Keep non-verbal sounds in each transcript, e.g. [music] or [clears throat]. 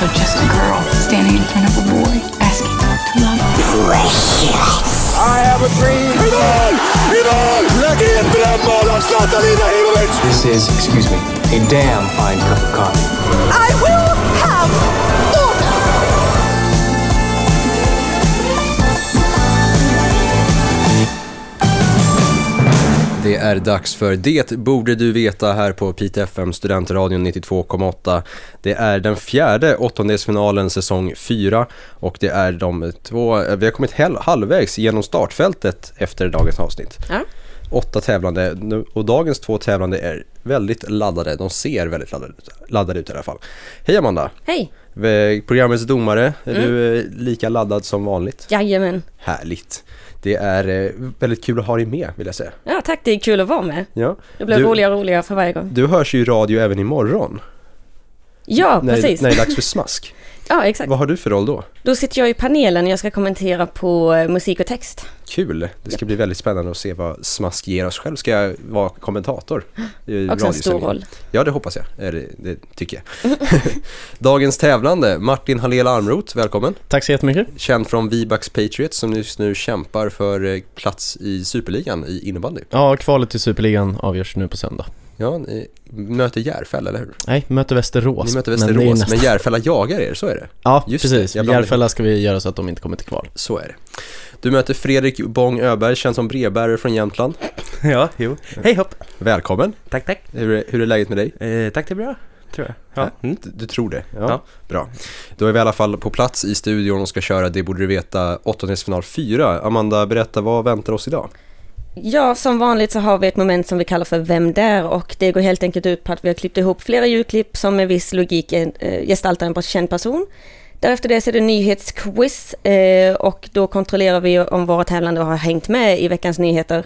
also just a girl standing in front of a boy asking to love him. I have a dream. Ivan! Ivan! Lägg in brännboll Zlatan Ibrahimovic! This is, excuse me, a damn fine cup of coffee. I will have Det är dags för Det borde du veta här på Pite FM Studentradion 92,8. Det är den fjärde åttondelsfinalen säsong 4 och det är de två, vi har kommit halvvägs genom startfältet efter dagens avsnitt. Ja. Åtta tävlande och dagens två tävlande är väldigt laddade, de ser väldigt laddade ut, laddade ut i alla fall. Hej Amanda! Hej! Programmets domare, är Mm. du eh, lika laddad som vanligt? Jajamän. Härligt! Det är eh, väldigt kul att ha dig med vill jag säga. Ja, tack. Det är kul att vara med. Ja. Det blir Du- roligare och roligare för varje gång. Du hörs ju i radio även imorgon. Ja, när, precis. när det är dags för smask. Ja, exakt. Vad har du för roll då? Då sitter jag i panelen och jag ska kommentera på eh, musik och text. Kul! Det ska bli väldigt spännande att se vad smask ger oss. Själv ska jag vara kommentator. i Också en stor roll. Ja, det hoppas jag. Eller, det tycker jag. [laughs] Dagens tävlande, Martin Hallel Armroth, välkommen. Tack så jättemycket. Känd från V-Bucks Patriots som just nu kämpar för eh, plats i Superligan i innebandy. Ja, kvalet till Superligan avgörs nu på söndag. Ja, ni möter Järfälla, eller hur? Nej, möter Västerås. Ni möter men Västerås, nästa- men Järfälla jagar er, så är det. Ja, Just precis. det, Järfälla ska vi göra så att de inte kommer till kval. Så är det. Du möter Fredrik Bong Öberg, känd som brevbärare från Jämtland. [laughs] Ja, jo. Hej hopp! Välkommen! Tack, tack. Hur är, hur är läget med dig? Eh, tack, det är bra. Tror jag. Ja. Mm. Du, du tror det? Ja. Ja. Bra. Då är vi i alla fall på plats i studion och ska köra Det borde du veta åttondelsfinal 4. Amanda, berätta, vad väntar oss idag? Ja, som vanligt så har vi ett moment som vi kallar för Vem där? Och det går helt enkelt ut på att vi har klippt ihop flera ljudklipp som med viss logik eh, gestaltar en känd person. Därefter det så är det nyhetsquiz eh, och då kontrollerar vi om våra tävlande har hängt med i veckans nyheter.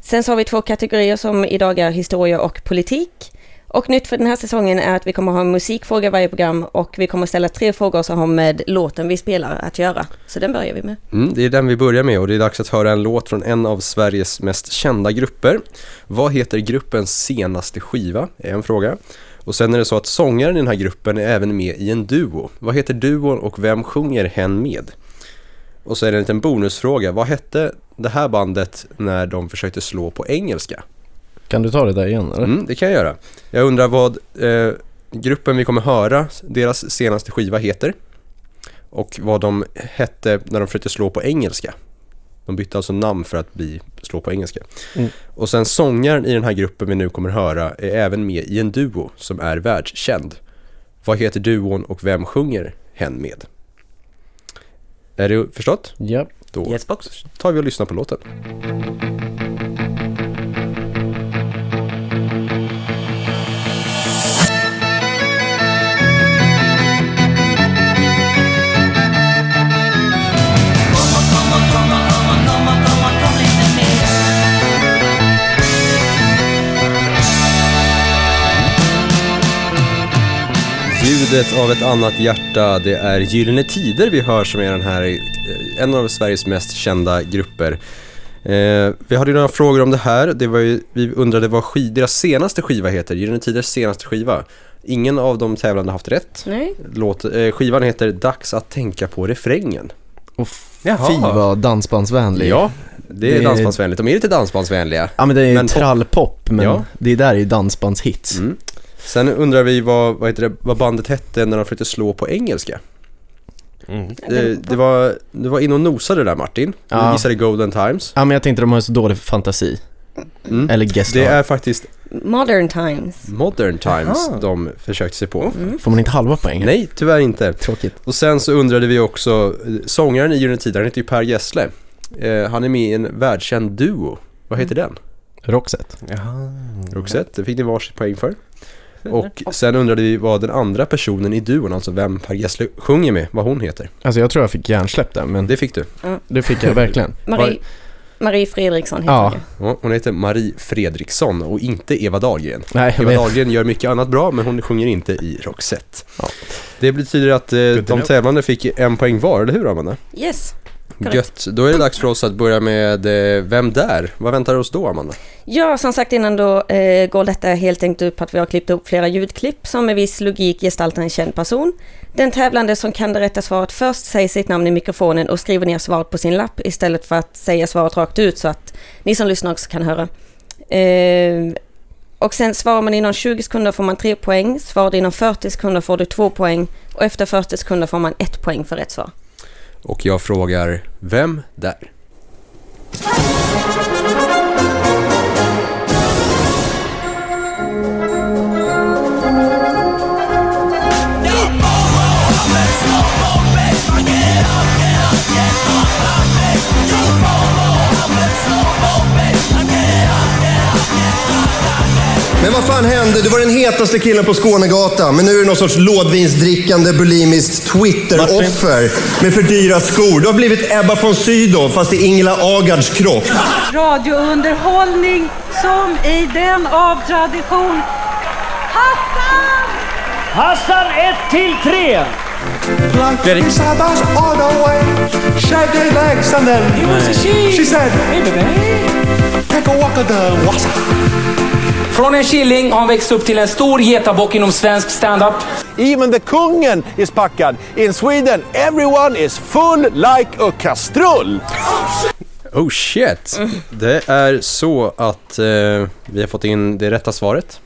Sen så har vi två kategorier som idag är historia och politik. Och nytt för den här säsongen är att vi kommer ha en musikfråga i varje program och vi kommer ställa tre frågor som har med låten vi spelar att göra. Så den börjar vi med. Mm, det är den vi börjar med och det är dags att höra en låt från en av Sveriges mest kända grupper. Vad heter gruppens senaste skiva? är en fråga. Och sen är det så att sångaren i den här gruppen är även med i en duo. Vad heter duon och vem sjunger hen med? Och så är det en liten bonusfråga. Vad hette det här bandet när de försökte slå på engelska? Kan du ta det där igen eller? Mm, det kan jag göra. Jag undrar vad eh, gruppen vi kommer höra, deras senaste skiva heter. Och vad de hette när de försökte slå på engelska. De bytte alltså namn för att bli, slå på engelska. Mm. Och sen sångaren i den här gruppen vi nu kommer höra är även med i en duo som är världskänd. Vad heter duon och vem sjunger hen med? Är det förstått? Ja. Då Yesbox. tar vi och lyssnar på låten. Ljudet av ett annat hjärta, det är Gyllene Tider vi hör som är den här, eh, en av Sveriges mest kända grupper. Eh, vi hade ju några frågor om det här, det var ju, vi undrade vad sk- deras senaste skiva heter, Gyllene Tiders senaste skiva. Ingen av de tävlande har haft rätt. Nej? Låt, eh, skivan heter Dags att tänka på refrängen. Och Jaha. fy vad dansbandsvänlig. Ja, det är Det dansbandsvänligt. De är lite dansbandsvänliga. Ja men det är Men pop- trallpop, men Ja. det där är ju dansbandshits. Mm. Sen undrar vi vad, vad, heter det, vad bandet hette när de försökte slå på engelska. Mm. Det, det, var, du var inne och nosade där Martin. Du Ja. gissade Golden Times. Ja men jag tänkte de har så dålig fantasi. Mm. Eller guest Det är faktiskt Modern Times. Modern Times Jaha. de försökte sig på. Får man inte halva poäng? Nej, tyvärr inte. Tråkigt. Och sen så undrade vi också, eh, sångaren i Tider, han heter ju Per Gessle. Eh, han är med i en världskänd duo. Vad heter den? Roxette. Jaha. Roxette, det fick ni varsitt poäng för. Och sen undrade vi vad den andra personen i duon, alltså vem Per Gessle sjunger med, vad hon heter. Alltså jag tror jag fick hjärnsläpp där, men det, Det fick du. fick jag verkligen. [laughs] Marie, Marie Fredriksson heter Ja. hon hon heter Marie Fredriksson och inte Eva Dahlgren. Nej, Eva vet. Dahlgren gör mycket annat bra men hon sjunger inte i Roxette. Ja. Det betyder att eh, de tävlande fick en poäng var, eller hur Amanda? Yes. Gött. Då är det dags för oss att börja med eh, Vem där? Vad väntar oss då, Amanda? Ja, som sagt innan då eh, går detta helt enkelt ut på att vi har klippt upp flera ljudklipp som med viss logik gestaltar en känd person. Den tävlande som kan det rätta svaret först säger sitt namn i mikrofonen och skriver ner svaret på sin lapp istället för att säga svaret rakt ut så att ni som lyssnar också kan höra. Eh, och sen svarar man inom 20 sekunder får man 3 poäng, svarar du inom 40 sekunder får du 2 poäng och efter 40 sekunder får man 1 poäng för rätt svar. Och jag frågar, vem där? Men vad fan hände? Du var den hetaste killen på Skånegatan. Men nu är du någon sorts lådvinsdrickande bulimiskt Twitter-offer med för dyra skor. Du har blivit Ebba von Sydow fast i Ingela Agards kropp. Radiounderhållning som i den av tradition. Hassan! Hassan 1 till 3. Fredrik. she said, take a walk of the wassa. Från en killing har han växt upp till en stor getabock inom svensk stand-up. Even the kungen is packad. In Sweden, everyone is full like a kastrull. Oh shit! Det är så att eh, vi har fått in det rätta svaret.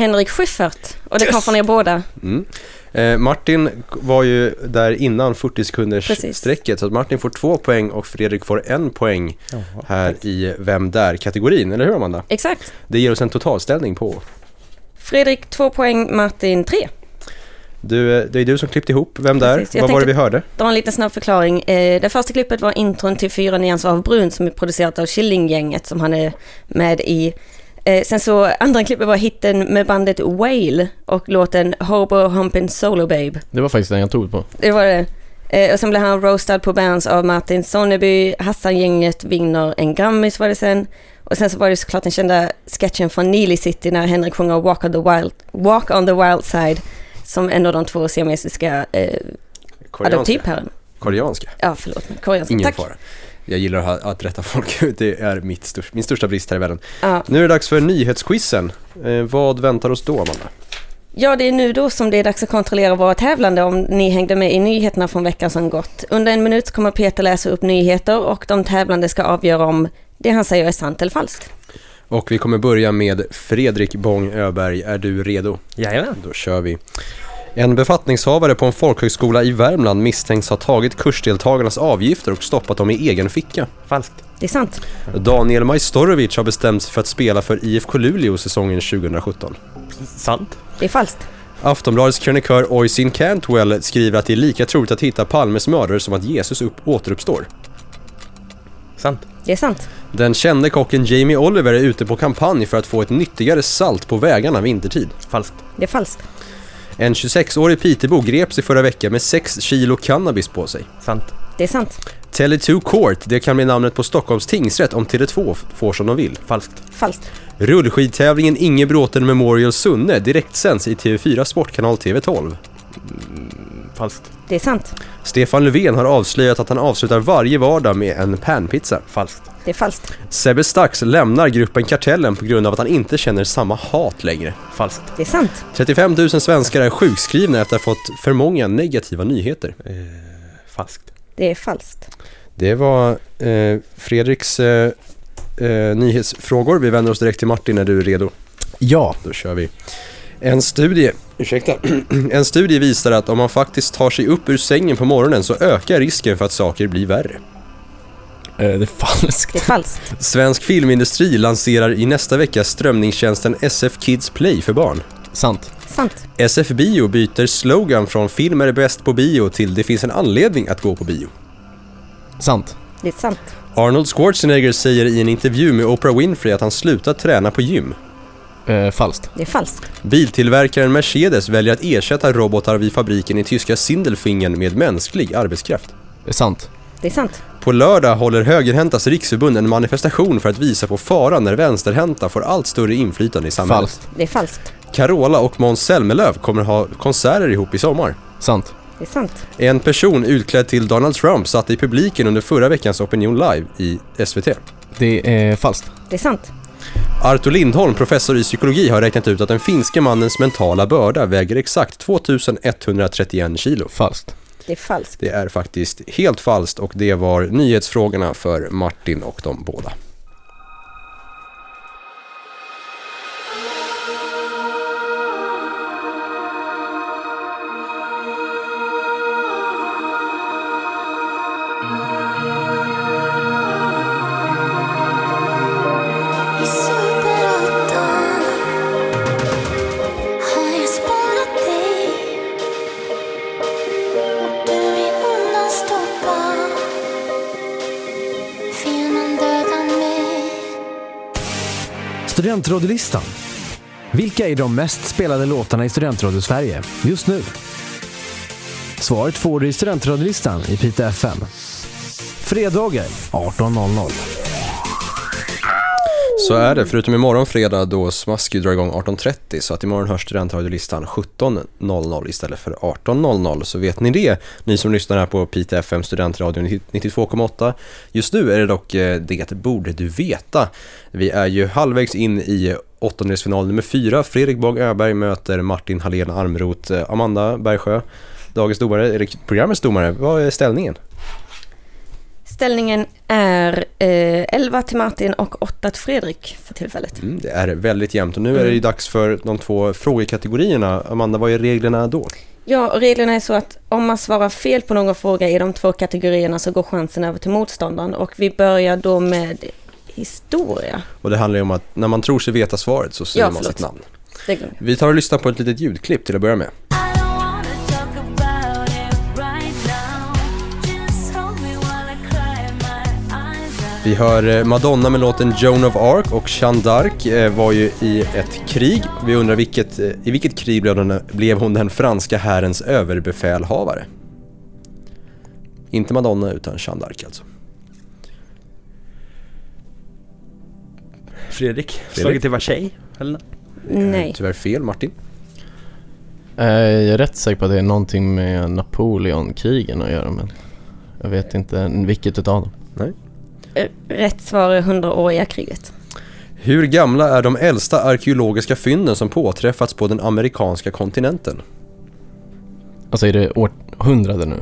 Henrik Schyffert och det kom Yes! från er båda. Mm. Eh, Martin var ju där innan 40 sekunders Precis. strecket så att Martin får två poäng och Fredrik får en poäng här i Vem där-kategorin, eller hur Amanda? Exakt. Det ger oss en totalställning på. Fredrik 2 poäng, Martin 3. Du, eh, det är du som klippt ihop Vem där? Precis, jag Vad var det vi hörde? Det var en liten snabb förklaring. Eh, det första klippet var intron till Fyra nyanser av brun som är producerat av Killinggänget som han är med i. Eh, sen så andra klippet var hitten med bandet Whale och låten Hobo Humpin' Solo Babe. Det var faktiskt den jag tog på. Det var det. Eh, och sen blev han roastad på bands av Martin Sonneby, Hassan-gänget vinner en Grammis var det sen. Och sen så var det såklart den kända sketchen från Neely City när Henrik sjunger Walk on the Wild, Walk on the Wild Side som en av de två siamesiska eh, adoptivpären. Koreanska? Ja, förlåt. Koreanska. Ingen Tack. fara. Jag gillar att, rätta folk ut. [laughs] Det är mitt största, min största brist här i världen. Ja. Nu är det dags för nyhetsquizen. Eh, vad väntar oss då, Amanda? Ja, det är nu då som det är dags att kontrollera våra tävlande om ni hängde med i nyheterna från veckan som gått. Under en minut kommer Peter läsa upp nyheter och de tävlande ska avgöra om det han säger är sant eller falskt. Och vi kommer börja med Fredrik Bång Öberg. Är du redo? Jajamän. Då kör vi. En befattningshavare på en folkhögskola i Värmland misstänks ha tagit kursdeltagarnas avgifter och stoppat dem i egen ficka. Falskt. Det är sant. Daniel Majstorovic har bestämt sig för att spela för IFK Luleå säsongen 2017. Sant. Det är falskt. Aftonbladets krönikör Oisin Cantwell skriver att det är lika troligt att hitta Palmes mördare som att Jesus upp återuppstår. Sant. Det är sant. Den kände kocken Jamie Oliver är ute på kampanj för att få ett nyttigare salt på vägarna vintertid. Falskt. Det är falskt. En 26-årig Pitebo greps i förra veckan med 6 kilo cannabis på sig. Sant. Det är sant. Tele2 Court, det kan bli namnet på Stockholms tingsrätt om Tele2 får som de vill. Falskt. Falskt. Rullskidtävlingen Ingebråten Memorial Sunne direktsänds i TV4 Sportkanal TV12. Falskt. Det är sant. Stefan Löfven har avslöjat att han avslutar varje vardag med en panpizza. Falskt. Det är falskt. Sebbe Stax lämnar gruppen Kartellen på grund av att han inte känner samma hat längre. Falskt. Det är sant. 35 000 svenskar är sjukskrivna efter att ha fått för många negativa nyheter. Falskt. Det är falskt. Det var eh, Fredriks eh, eh, nyhetsfrågor. Vi vänder oss direkt till Martin när du är redo. Ja. Då kör vi. En studie, ursäkta, [clears throat] en studie visar att om man faktiskt tar sig upp ur sängen på morgonen så ökar risken för att saker blir värre. Eh, det är falskt. Det är falskt. Svensk filmindustri lanserar i nästa vecka strömningstjänsten SF Kids Play för barn. Sant. Sant. SF Bio byter slogan från film är bäst på bio till det finns en anledning att gå på bio. Sant. Det är sant. Arnold Schwarzenegger säger i en intervju med Oprah Winfrey att han slutat träna på gym. Eh, falskt. Det är falskt. Biltillverkaren Mercedes väljer att ersätta robotar vid fabriken i tyska Sindelfingen med mänsklig arbetskraft. Det är sant. Det är sant. På lördag håller Högerhäntas riksförbund en manifestation för att visa på faran när vänsterhänta får allt större inflytande i samhället. Falskt. Det är falskt. Carola och Måns Zelmerlöw kommer ha konserter ihop i sommar. Sant. Det är sant. En person utklädd till Donald Trump satt i publiken under förra veckans Opinion Live i SVT. Det är falskt. Det är sant. Artur Lindholm, professor i psykologi, har räknat ut att den finske mannens mentala börda väger exakt 2131 kilo. Falskt. Det är falskt. Det är faktiskt helt falskt och det var nyhetsfrågorna för Martin och de båda. Studentradiolistan. Vilka är de mest spelade låtarna i Studentradio Sverige just nu? Svaret får du i Studentradiolistan i Piteå FM. Fredagar 18.00. Så är det, förutom imorgon fredag då Smask drar igång 18.30 så att imorgon hörs studentradiolistan 17.00 istället för 18.00 så vet ni det, ni som lyssnar här på Piteå FM studentradio 92,8. Just nu är det dock eh, Det borde du veta. Vi är ju halvvägs in i åttondelsfinal nummer fyra. Fredrik Båg Öberg möter Martin Hallén Armroth, eh, Amanda Bergsjö. Dagens domare, eller programmets domare, vad är ställningen? Ställningen är eh, 11 till Martin och 8 till Fredrik för tillfället. Mm, det är väldigt jämnt och nu är det ju dags för de två frågekategorierna. Amanda, vad är reglerna då? Ja, och reglerna är så att om man svarar fel på någon fråga i de två kategorierna så går chansen över till motståndaren. Och vi börjar då med historia. Och det handlar ju om att när man tror sig veta svaret så säger Ja, man sitt namn. Vi tar och lyssnar på ett litet ljudklipp till att börja med. Vi hör eh, Madonna med låten Joan of Arc och Jeanne d'Arc eh, var ju i ett krig. Vi undrar vilket, eh, i vilket krig blev hon, blev hon den franska härens överbefälhavare? Inte Madonna utan Jeanne d'Arc alltså. Fredrik, slaget till Versailles? Eller? Nej. Tyvärr fel, Martin. Jag är rätt säker på att det är någonting med Napoleonkrigen att göra men jag vet inte vilket utav dem. Nej. Eh, Rätt svar är 100-åriga kriget. Hur gamla är de äldsta arkeologiska fynden som påträffats på den amerikanska kontinenten? Alltså är det århundrade nu?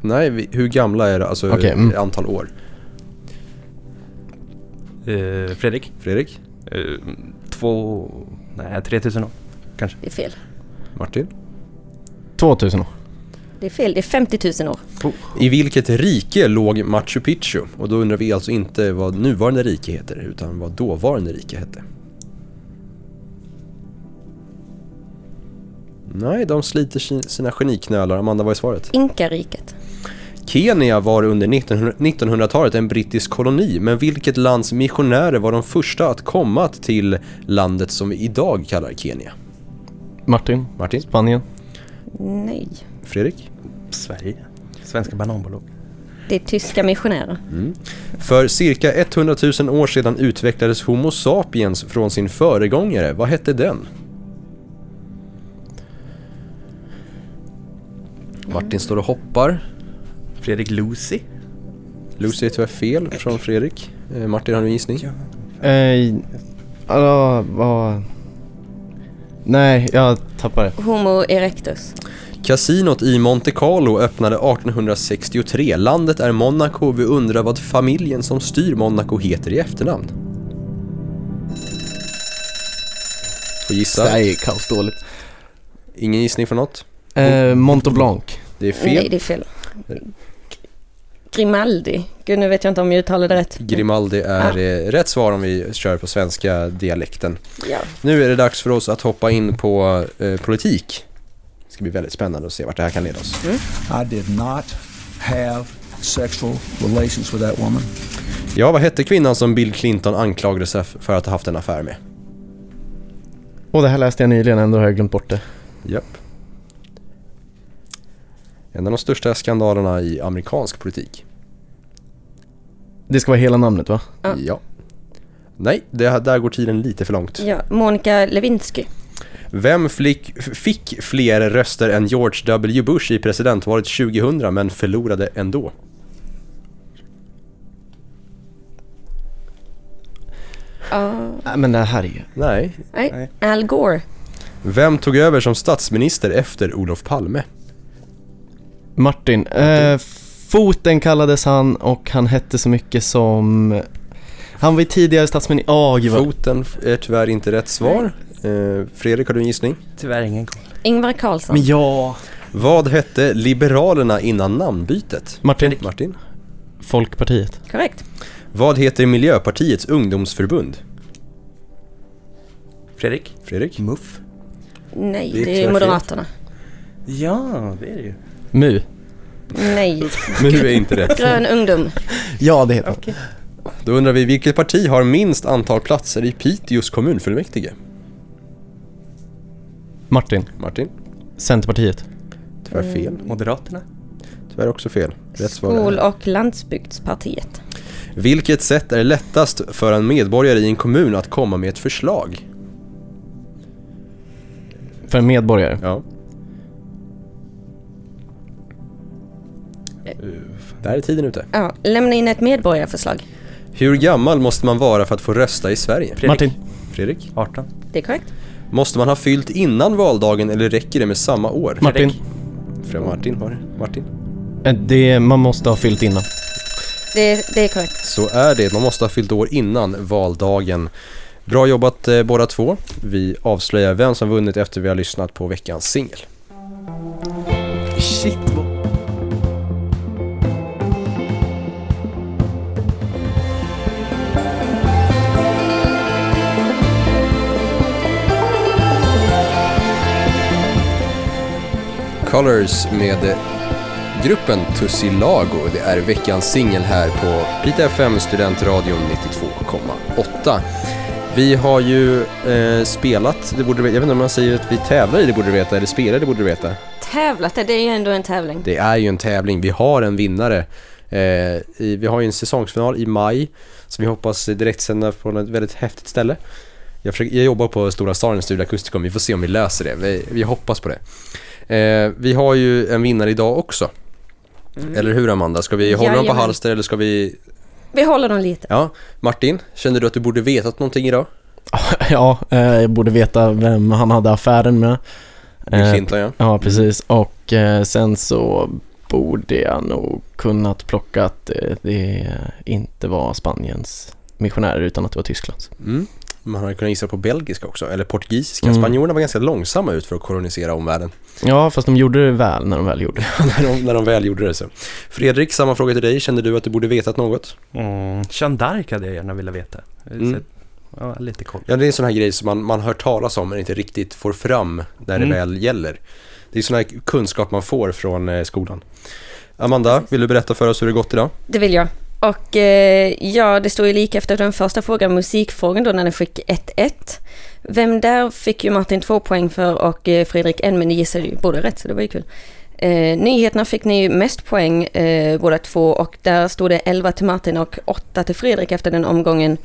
Nej, hur gamla är det? Alltså Okej, mm. antal år. Eh, Fredrik? Fredrik? Eh, två... Nej, 3000 år kanske. Det är fel. Martin? 2000 år. Det är fel. Det är 50 000 år. I vilket rike låg Machu Picchu? Och då undrar vi alltså inte vad nuvarande rike heter, utan vad dåvarande rike hette. Nej, de sliter si- sina geniknölar. Amanda, vad är svaret? Inkariket. Kenya var under 1900 1900-talet en brittisk koloni, men vilket lands missionärer var de första att komma till landet som vi idag kallar Kenya? Martin? Martin? Spanien? Nej. Fredrik? Sverige. Svenska bananbolag. Det är tyska missionärer. Mm. För cirka 100 000 år sedan utvecklades Homo sapiens från sin föregångare. Vad hette den? Martin står och hoppar. Fredrik Lucy. Lucy är tyvärr fel från Fredrik. Eh, Martin, har du en gissning? Eh, alltså, vad... Nej, jag tappar det. Homo erectus. Kasinot i Monte Carlo öppnade 1863. Landet är Monaco. Vi undrar vad familjen som styr Monaco heter i efternamn. Får gissa. Det här är kaosdåligt. Ingen gissning för något? Eh, Montblanc. Det är fel. Nej, det är fel. Grimaldi. Gud, nu vet jag inte om jag uttalade rätt. Grimaldi är eh, rätt svar om vi kör på svenska dialekten. Ja. Nu är det dags för oss att hoppa in på eh, politik. Det ska bli väldigt spännande att se vart det här kan leda oss. I did not have sexual relations with that woman. Ja, vad hette kvinnan som Bill Clinton anklagade sig för att ha haft en affär med? Och det här läste jag nyligen, ändå har jag glömt bort det. Japp. En av de största skandalerna i amerikansk politik. Det ska vara hela namnet va? Ja. Ja. Nej, det, där går tiden lite för långt. Ja, Monica Lewinsky. Vem flick, fick fler röster än George W. Bush i presidentvalet 2000 men förlorade ändå? Nej, men det här är ju... Nej. nej. Al Gore. Vem tog över som statsminister efter Olof Palme? Martin. Eh, foten kallades han och han hette så mycket som... Han var ju tidigare statsminister... Vad... Foten är tyvärr inte rätt svar. Eh, Fredrik, har du en gissning? Tyvärr ingen koll. Ingvar Carlsson. Men ja... Vad hette Liberalerna innan namnbytet? Martin. Martin. Folkpartiet. Korrekt. Vad heter Miljöpartiets ungdomsförbund? Fredrik? Fredrik? Muff? Nej, Det är det är, Moderaterna. Ja, det är det ju. Mu. Nej. [laughs] Nu är inte rätt. Grön ungdom. Ja, det heter Okej. Då undrar vi, vilket parti har minst antal platser i Piteås kommunfullmäktige? Martin. Martin? Centerpartiet. Tyvärr fel. Moderaterna? Tyvärr också fel. Rätt Skol och landsbygdspartiet. Vilket sätt är lättast för en medborgare i en kommun att komma med ett förslag? För en medborgare. Ja. Där är tiden ute. Ja, lämna in ett medborgarförslag. Hur gammal måste man vara för att få rösta i Sverige? Fredrik. Martin. Fredrik? 18? Det är korrekt. Måste man ha fyllt innan valdagen eller räcker det med samma år? Martin. Fredrik Martin har det. Martin? Eh, Det, man måste ha fyllt innan. Det, det är korrekt. Så är det. Man måste ha fyllt år innan valdagen. Bra jobbat eh, båda två. Vi avslöjar vem som vunnit efter vi har lyssnat på veckans singel. Shit. Colors med gruppen Tussilago. Det är veckans singel här på Pita FM Studentradion 92,8. Vi har ju eh, spelat, det borde, jag vet inte om man säger att vi tävlar i Det borde du veta eller spelar Det borde du veta. Tävlat, det är ju ändå en tävling. Det är ju en tävling, vi har en vinnare. Eh, i, vi har ju en säsongsfinal i maj som vi hoppas direkt sända på ett väldigt häftigt ställe. Jag, försöker, jag jobbar på Stora Staren Studio Akusticum, vi får se om vi löser det. Vi, vi hoppas på det. Eh, vi har ju en vinnare idag också. Eller hur Amanda? Ska vi hålla dem på halster eller ska vi... Vi håller dem lite. Ja, Martin, kände du att du borde vetat någonting idag? [laughs] Ja, eh, jag borde veta vem han hade affären med. Eh, Clinton ja. Ja, precis. Och eh, sen så borde jag nog kunnat plocka att eh, det inte var Spaniens missionärer utan att det var Tysklands. Mm. Man har kunnat gissa på belgiska också, eller portugisiska. Mm. Spanjorerna var ganska långsamma ut för att kolonisera omvärlden. Ja, fast de gjorde det väl när de väl gjorde det. [laughs] när, de, när de väl gjorde det så. Fredrik, samma fråga till dig. Kände du att du borde vetat något? Mm. D'Arc hade jag gärna velat veta. Mm. Ja, lite koll. Ja, det är en sån här grej som man, man hör talas om men inte riktigt får fram när det Mm. väl gäller. Det är sån här kunskap man får från eh, skolan. Amanda, vill du berätta för oss hur det gått idag? Det vill jag. Och eh, ja, det står ju lika efter den första frågan, musikfrågan då när den fick 1-1. Vem där fick ju Martin två poäng för och eh, Fredrik en, men ni gissade ju båda rätt så det var ju kul. Eh, nyheterna fick ni ju mest poäng eh, båda två och där stod det 11 till Martin och 8 till Fredrik efter den omgången.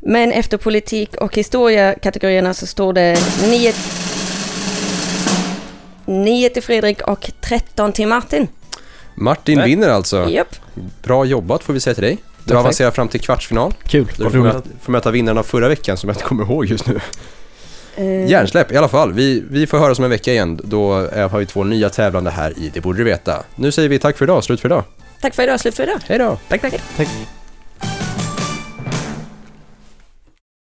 Men efter politik och historia-kategorierna så står det 9, 9 till Fredrik och 13 till Martin. Martin Nej. vinner alltså. Japp. Bra jobbat får vi säga till dig. Du Tack. avancerar fram till kvartsfinal. Kul. Där du får roligt. möta, får möta vinnaren av förra veckan som jag inte kommer ihåg just nu. Eh, Hjärnsläpp i alla fall. Vi, vi får höra om en vecka igen. Då har vi två nya tävlande här i Det borde du veta. Nu säger vi tack för idag, slut för idag. Tack för idag, slut för idag. Hej då! Tack, tack. Tack.